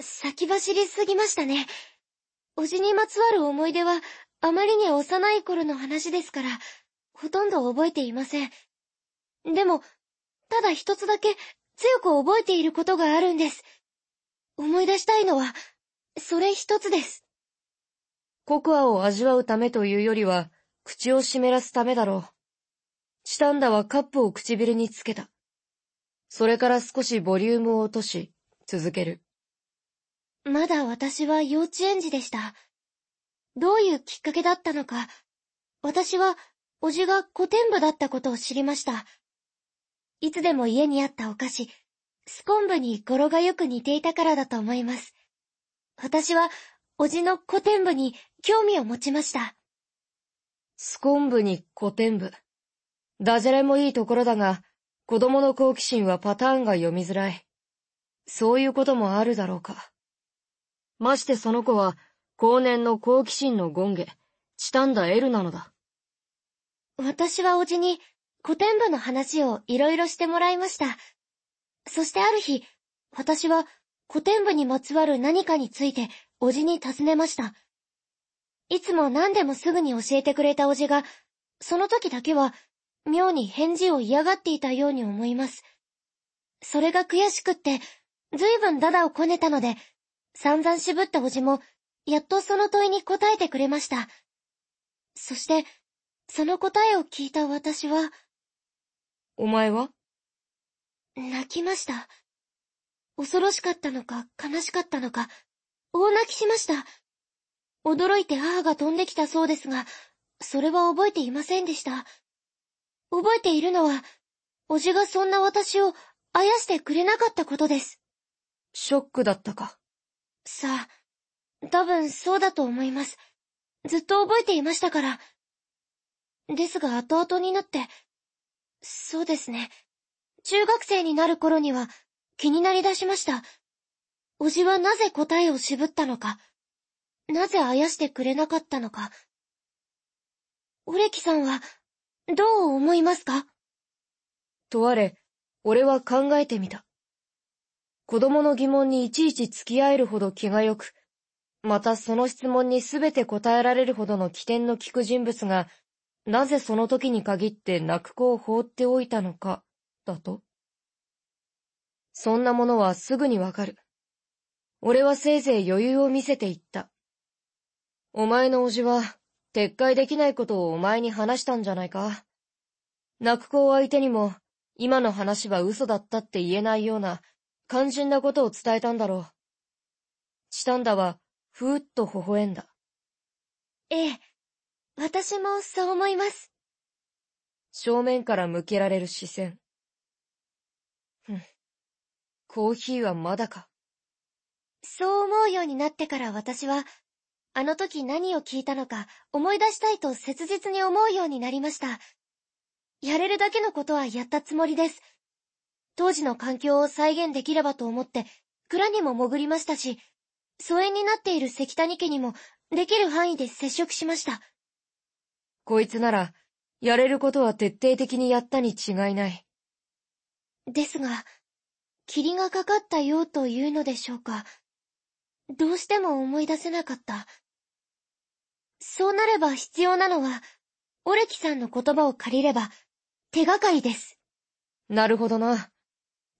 先走りすぎましたね。おじにまつわる思い出は、あまりに幼い頃の話ですから、ほとんど覚えていません。でも、ただ一つだけ強く覚えていることがあるんです。思い出したいのは、それ一つです。ココアを味わうためというよりは、口を湿らすためだろう。チタンダはカップを唇につけた。それから少しボリュームを落とし、続ける。まだ私は幼稚園児でした。どういうきっかけだったのか、私は、おじが古典部だったことを知りました。いつでも家にあったお菓子、スコンブに語呂がよく似ていたからだと思います。私は、おじの古典部に興味を持ちました。スコンブに古典部。ダジャレもいいところだが、子供の好奇心はパターンが読みづらい。そういうこともあるだろうか。ましてその子は、後年の好奇心の権下、チタンダエルなのだ。私はおじに古典部の話をいろいろしてもらいました。そしてある日、私は古典部にまつわる何かについておじに尋ねました。いつも何でもすぐに教えてくれたおじが、その時だけは妙に返事を嫌がっていたように思います。それが悔しくって、ずいぶんダダをこねたので、散々渋ったおじも、やっとその問いに答えてくれました。そして、その答えを聞いた私は、お前は？泣きました。恐ろしかったのか悲しかったのか、大泣きしました。驚いて母が飛んできたそうですが、それは覚えていませんでした。覚えているのは、おじがそんな私をあやしてくれなかったことです。ショックだったか。さあ、多分そうだと思います。ずっと覚えていましたから。ですが後々になって、そうですね。中学生になる頃には気になりだしました。おじはなぜ答えを渋ったのか、なぜあやしてくれなかったのか。オレキさんは、どう思いますか？とわれ、俺は考えてみた。子供の疑問にいちいち付き合えるほど気が良く、またその質問にすべて答えられるほどの起点の利く人物が、なぜその時に限って泣く子を放っておいたのか、だとそんなものはすぐにわかる。俺はせいぜい余裕を見せていった。お前のおじは、撤回できないことをお前に話したんじゃないか泣く子を相手にも、今の話は嘘だったって言えないような、肝心なことを伝えたんだろう。チタンダは、ふーっと微笑んだ。ええ、私もそう思います。正面から向けられる視線。ふん。コーヒーはまだか。そう思うようになってから私は、あの時何を聞いたのか思い出したいと切実に思うようになりました。やれるだけのことはやったつもりです。当時の環境を再現できればと思って、蔵にも潜りましたし、疎遠になっている石谷家にも、できる範囲で接触しました。こいつなら、やれることは徹底的にやったに違いない。ですが、霧がかかったようというのでしょうか。どうしても思い出せなかった。そうなれば必要なのは、オレキさんの言葉を借りれば、手がかりです。なるほどな。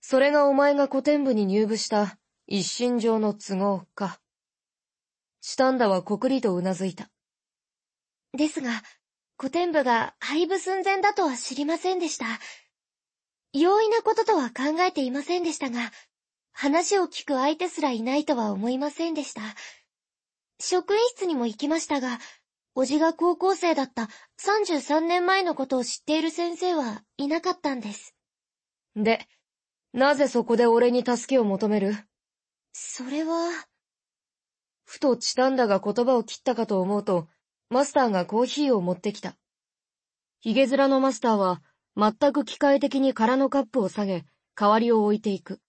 それがお前が古典部に入部した一心上の都合か。チタンダはこくりと頷いた。ですが、古典部が廃部寸前だとは知りませんでした。容易なこととは考えていませんでしたが、話を聞く相手すらいないとは思いませんでした。職員室にも行きましたが、おじが高校生だった33年前のことを知っている先生はいなかったんです。で、なぜそこで俺に助けを求める？それは。ふとチタンダが言葉を切ったかと思うと、マスターがコーヒーを持ってきた。ヒゲ面のマスターは、全く機械的に空のカップを下げ、代わりを置いていく。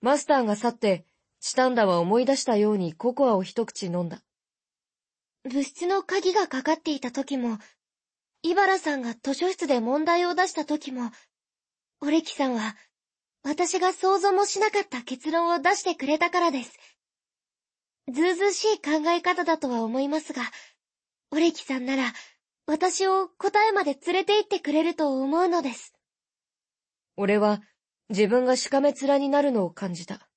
マスターが去って、チタンダは思い出したようにココアを一口飲んだ。部室の鍵がかかっていた時も、イバラさんが図書室で問題を出した時も、オレキさんは私が想像もしなかった結論を出してくれたからです。ずうずうしい考え方だとは思いますが、オレキさんなら、私を答えまで連れて行ってくれると思うのです。俺は自分がしかめ面になるのを感じた。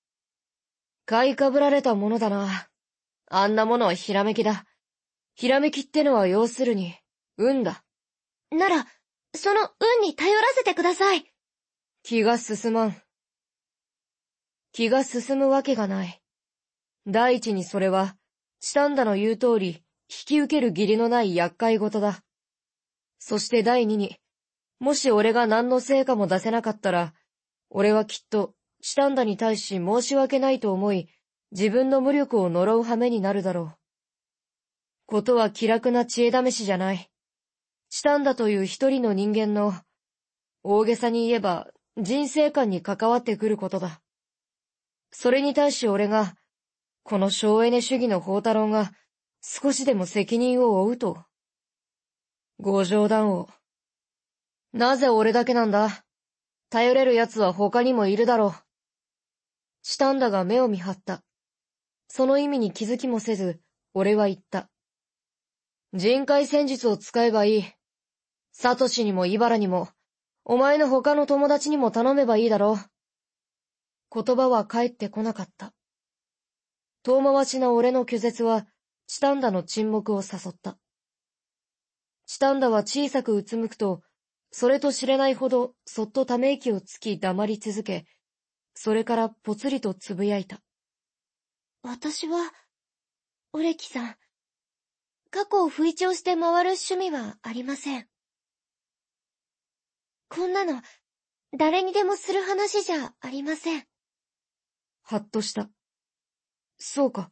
買いかぶられたものだな。あんなものはひらめきだ。ひらめきってのは要するに、運だ。なら、その運に頼らせてください。気が進まん。気が進むわけがない。第一にそれは、チタンダの言う通り、引き受ける義理のない厄介事だ。そして第二に、もし俺が何の成果も出せなかったら、俺はきっと、チタンダに対し申し訳ないと思い、自分の無力を呪う羽目になるだろう。ことは気楽な知恵試しじゃない。チタンダという一人の人間の、大げさに言えば人生観に関わってくることだ。それに対し俺が、この省エネ主義の宝太郎が少しでも責任を負うと。ご冗談を。なぜ俺だけなんだ？頼れる奴は他にもいるだろう。チタンダが目を見張った。その意味に気づきもせず、俺は言った。人海戦術を使えばいい。サトシにもイバラにも、お前の他の友達にも頼めばいいだろう。言葉は返ってこなかった。遠回しな俺の拒絶は、チタンダの沈黙を誘った。チタンダは小さくうつむくと、それと知れないほどそっとため息をつき黙り続け、それからぽつりとつぶやいた。私は、オレキさん、過去を吹聴して回る趣味はありません。こんなの、誰にでもする話じゃありません。はっとした。そうか。